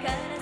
から